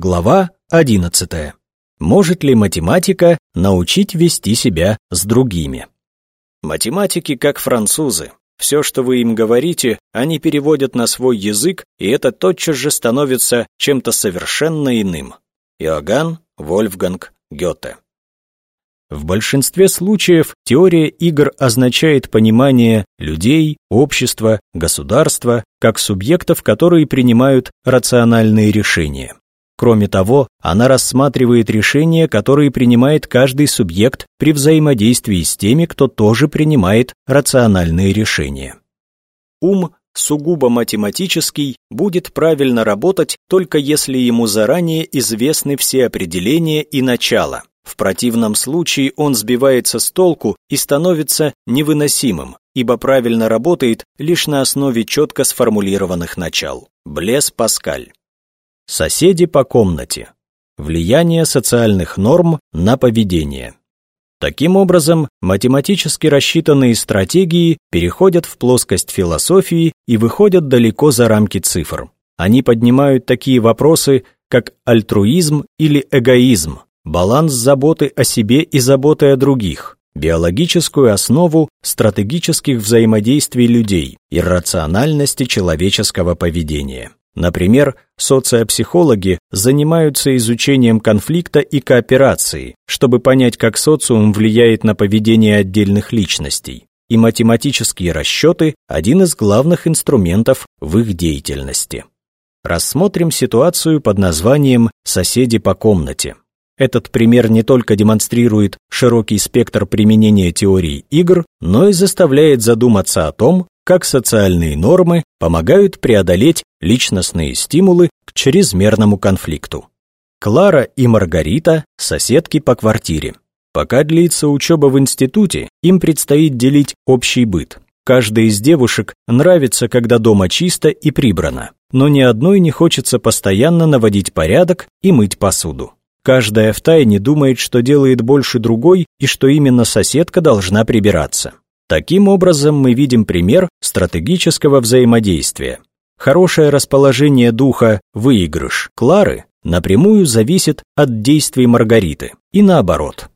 Глава 11. Может ли математика научить вести себя с другими? Математики как французы. Все, что вы им говорите, они переводят на свой язык, и это тотчас же становится чем-то совершенно иным. Иоганн Вольфганг Гёте. В большинстве случаев теория игр означает понимание людей, общества, государства как субъектов, которые принимают рациональные решения. Кроме того, она рассматривает решения, которые принимает каждый субъект при взаимодействии с теми, кто тоже принимает рациональные решения. Ум сугубо математический будет правильно работать только если ему заранее известны все определения и начала. В противном случае он сбивается с толку и становится невыносимым, ибо правильно работает лишь на основе четко сформулированных начал. Блес Паскаль Соседи по комнате. Влияние социальных норм на поведение. Таким образом, математически рассчитанные стратегии переходят в плоскость философии и выходят далеко за рамки цифр. Они поднимают такие вопросы, как альтруизм или эгоизм, баланс заботы о себе и заботы о других, биологическую основу стратегических взаимодействий людей, иррациональности человеческого поведения. Например, социопсихологи занимаются изучением конфликта и кооперации, чтобы понять, как социум влияет на поведение отдельных личностей. И математические расчеты – один из главных инструментов в их деятельности. Рассмотрим ситуацию под названием «соседи по комнате». Этот пример не только демонстрирует широкий спектр применения теории игр, но и заставляет задуматься о том, как социальные нормы помогают преодолеть личностные стимулы к чрезмерному конфликту. Клара и Маргарита – соседки по квартире. Пока длится учеба в институте, им предстоит делить общий быт. Каждой из девушек нравится, когда дома чисто и прибрано, но ни одной не хочется постоянно наводить порядок и мыть посуду. Каждая втайне думает, что делает больше другой и что именно соседка должна прибираться. Таким образом, мы видим пример стратегического взаимодействия. Хорошее расположение духа, выигрыш Клары напрямую зависит от действий Маргариты, и наоборот.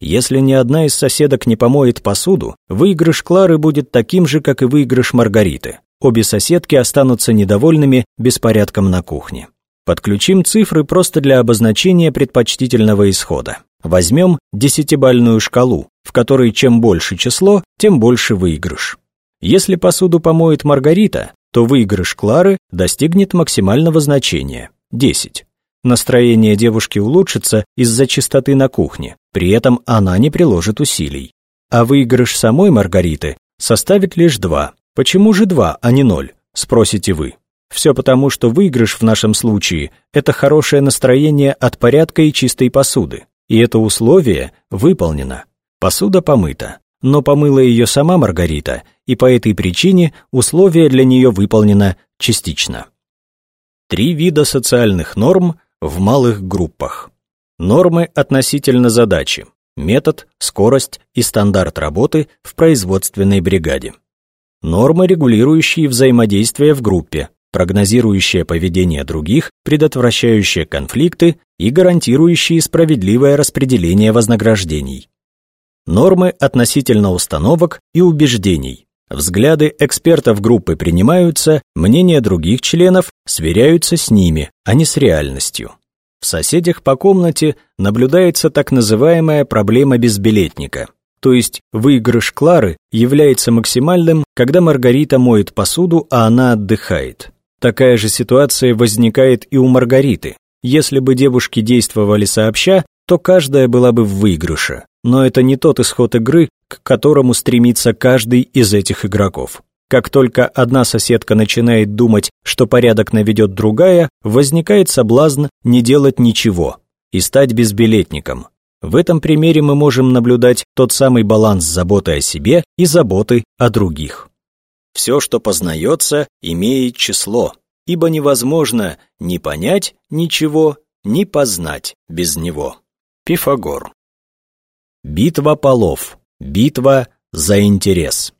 Если ни одна из соседок не помоет посуду, выигрыш Клары будет таким же, как и выигрыш Маргариты. Обе соседки останутся недовольными беспорядком на кухне. Подключим цифры просто для обозначения предпочтительного исхода. Возьмем десятибальную шкалу, в которой чем больше число, тем больше выигрыш. Если посуду помоет Маргарита, то выигрыш Клары достигнет максимального значения – 10. Настроение девушки улучшится из-за чистоты на кухне, при этом она не приложит усилий. А выигрыш самой Маргариты составит лишь 2. Почему же 2, а не 0, спросите вы. Все потому, что выигрыш в нашем случае – это хорошее настроение от порядка и чистой посуды. И это условие выполнено. Посуда помыта, но помыла ее сама Маргарита, и по этой причине условие для нее выполнено частично. Три вида социальных норм в малых группах. Нормы относительно задачи, метод, скорость и стандарт работы в производственной бригаде. Нормы, регулирующие взаимодействие в группе, прогнозирующее поведение других, предотвращающее конфликты и гарантирующие справедливое распределение вознаграждений. Нормы относительно установок и убеждений. Взгляды экспертов группы принимаются, мнения других членов сверяются с ними, а не с реальностью. В соседях по комнате наблюдается так называемая проблема безбилетника. То есть выигрыш Клары является максимальным, когда Маргарита моет посуду, а она отдыхает. Такая же ситуация возникает и у Маргариты. Если бы девушки действовали сообща, то каждая была бы в выигрыше. Но это не тот исход игры, к которому стремится каждый из этих игроков. Как только одна соседка начинает думать, что порядок наведет другая, возникает соблазн не делать ничего и стать безбилетником. В этом примере мы можем наблюдать тот самый баланс заботы о себе и заботы о других. Все, что познается, имеет число, ибо невозможно ни понять ничего, ни познать без него. Пифагор. Битва полов. Битва за интерес.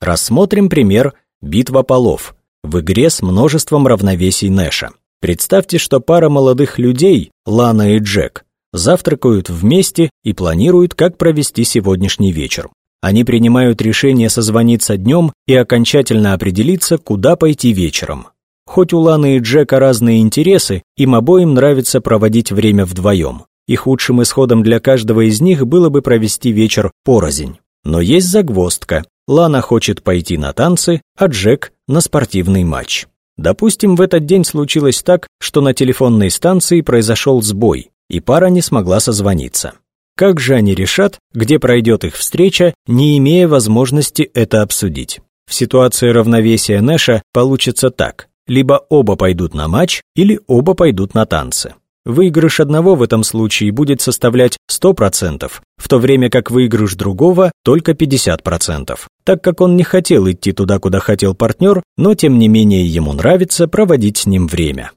Рассмотрим пример «Битва полов» в игре с множеством равновесий Нэша. Представьте, что пара молодых людей, Лана и Джек, завтракают вместе и планируют, как провести сегодняшний вечер. Они принимают решение созвониться днем и окончательно определиться, куда пойти вечером. Хоть у Ланы и Джека разные интересы, им обоим нравится проводить время вдвоем. И худшим исходом для каждого из них было бы провести вечер порознь. Но есть загвоздка. Лана хочет пойти на танцы, а Джек – на спортивный матч. Допустим, в этот день случилось так, что на телефонной станции произошел сбой, и пара не смогла созвониться. Как же они решат, где пройдет их встреча, не имея возможности это обсудить? В ситуации равновесия Нэша получится так. Либо оба пойдут на матч, или оба пойдут на танцы. Выигрыш одного в этом случае будет составлять 100%, в то время как выигрыш другого только 50%, так как он не хотел идти туда, куда хотел партнер, но тем не менее ему нравится проводить с ним время.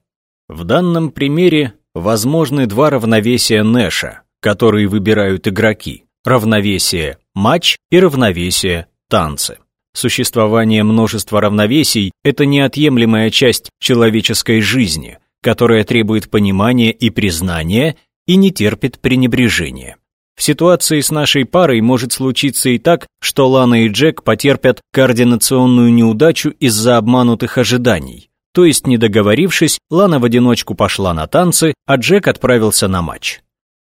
В данном примере возможны два равновесия Нэша, которые выбирают игроки. Равновесие – матч и равновесие – танцы. Существование множества равновесий – это неотъемлемая часть человеческой жизни, которая требует понимания и признания и не терпит пренебрежения. В ситуации с нашей парой может случиться и так, что Лана и Джек потерпят координационную неудачу из-за обманутых ожиданий. То есть, не договорившись, Лана в одиночку пошла на танцы, а Джек отправился на матч.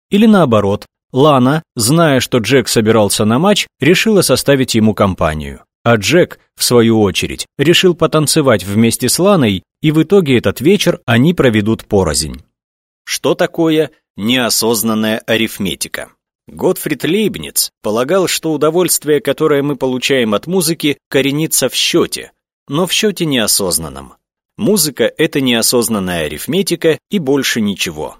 Или наоборот, Лана, зная, что Джек собирался на матч, решила составить ему компанию. А Джек, в свою очередь, решил потанцевать вместе с Ланой, и в итоге этот вечер они проведут порознь. Что такое неосознанная арифметика? Готфрид Лейбниц полагал, что удовольствие, которое мы получаем от музыки, коренится в счете, но в счете неосознанном. Музыка – это неосознанная арифметика и больше ничего.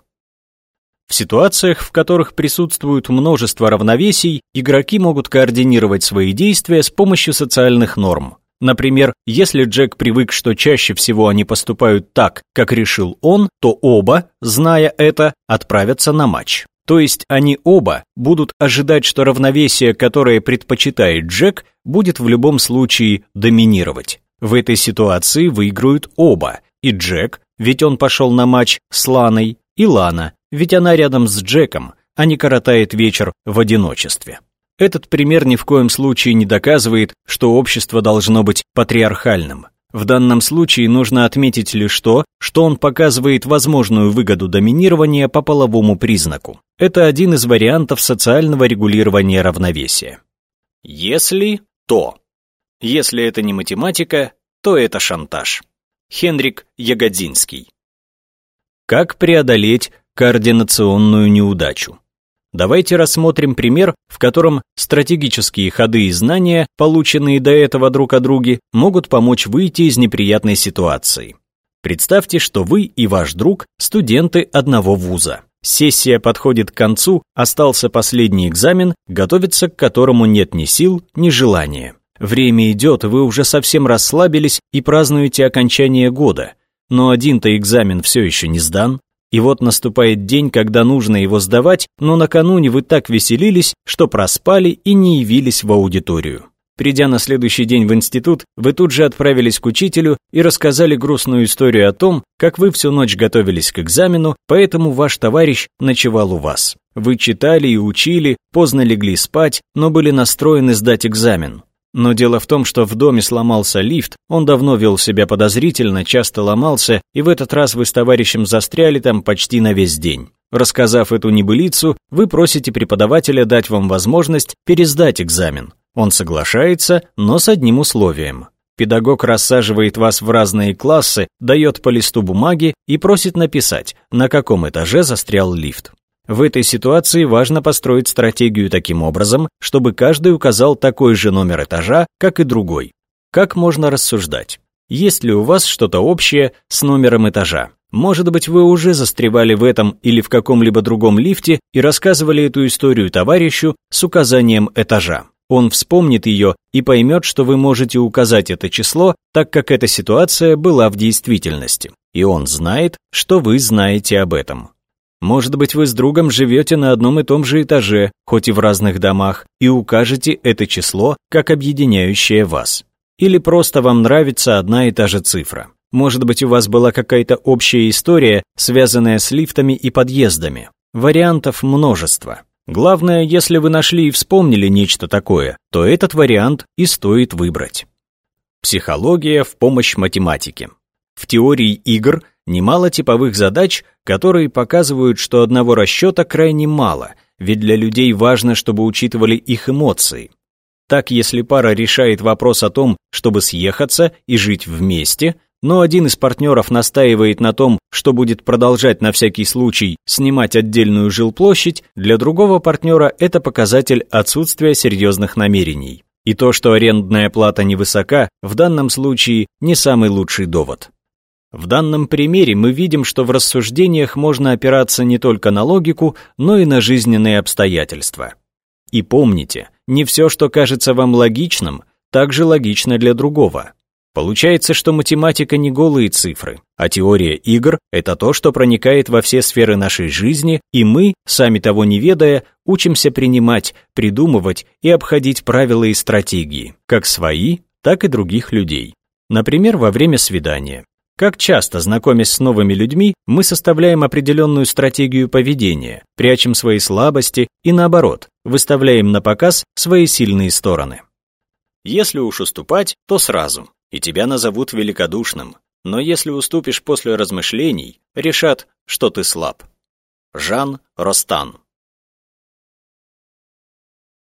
В ситуациях, в которых присутствует множество равновесий, игроки могут координировать свои действия с помощью социальных норм. Например, если Джек привык, что чаще всего они поступают так, как решил он, то оба, зная это, отправятся на матч. То есть они оба будут ожидать, что равновесие, которое предпочитает Джек, будет в любом случае доминировать. В этой ситуации выиграют оба, и Джек, ведь он пошел на матч с Ланой, и Лана, ведь она рядом с Джеком, а не коротает вечер в одиночестве. Этот пример ни в коем случае не доказывает, что общество должно быть патриархальным. В данном случае нужно отметить лишь то, что он показывает возможную выгоду доминирования по половому признаку. Это один из вариантов социального регулирования равновесия. Если то. Если это не математика, то это шантаж. Хенрик Ягодзинский. Как преодолеть координационную неудачу. Давайте рассмотрим пример, в котором стратегические ходы и знания, полученные до этого друг о друге, могут помочь выйти из неприятной ситуации. Представьте, что вы и ваш друг – студенты одного вуза. Сессия подходит к концу, остался последний экзамен, готовиться к которому нет ни сил, ни желания. Время идет, вы уже совсем расслабились и празднуете окончание года. Но один-то экзамен все еще не сдан, и вот наступает день, когда нужно его сдавать, но накануне вы так веселились, что проспали и не явились в аудиторию. Придя на следующий день в институт, вы тут же отправились к учителю и рассказали грустную историю о том, как вы всю ночь готовились к экзамену, поэтому ваш товарищ ночевал у вас. Вы читали и учили, поздно легли спать, но были настроены сдать экзамен. Но дело в том, что в доме сломался лифт, он давно вел себя подозрительно, часто ломался, и в этот раз вы с товарищем застряли там почти на весь день. Рассказав эту небылицу, вы просите преподавателя дать вам возможность пересдать экзамен. Он соглашается, но с одним условием. Педагог рассаживает вас в разные классы, дает по листу бумаги и просит написать, на каком этаже застрял лифт. В этой ситуации важно построить стратегию таким образом, чтобы каждый указал такой же номер этажа, как и другой. Как можно рассуждать? Есть ли у вас что-то общее с номером этажа? Может быть, вы уже застревали в этом или в каком-либо другом лифте и рассказывали эту историю товарищу с указанием этажа. Он вспомнит ее и поймет, что вы можете указать это число, так как эта ситуация была в действительности. И он знает, что вы знаете об этом. Может быть, вы с другом живете на одном и том же этаже, хоть и в разных домах, и укажете это число как объединяющее вас. Или просто вам нравится одна и та же цифра. Может быть, у вас была какая-то общая история, связанная с лифтами и подъездами. Вариантов множество. Главное, если вы нашли и вспомнили нечто такое, то этот вариант и стоит выбрать. Психология в помощь математике. В теории игр немало типовых задач, которые показывают, что одного расчета крайне мало, ведь для людей важно, чтобы учитывали их эмоции. Так, если пара решает вопрос о том, чтобы съехаться и жить вместе, но один из партнеров настаивает на том, что будет продолжать на всякий случай снимать отдельную жилплощадь, для другого партнера это показатель отсутствия серьезных намерений. И то, что арендная плата невысока, в данном случае не самый лучший довод. В данном примере мы видим, что в рассуждениях можно опираться не только на логику, но и на жизненные обстоятельства. И помните, не все, что кажется вам логичным, также логично для другого. Получается, что математика не голые цифры, а теория игр — это то, что проникает во все сферы нашей жизни, и мы, сами того не ведая, учимся принимать, придумывать и обходить правила и стратегии, как свои, так и других людей. Например, во время свидания. Как часто, знакомясь с новыми людьми, мы составляем определенную стратегию поведения, прячем свои слабости и, наоборот, выставляем на показ свои сильные стороны. Если уж уступать, то сразу, и тебя назовут великодушным, но если уступишь после размышлений, решат, что ты слаб. Жан Ростан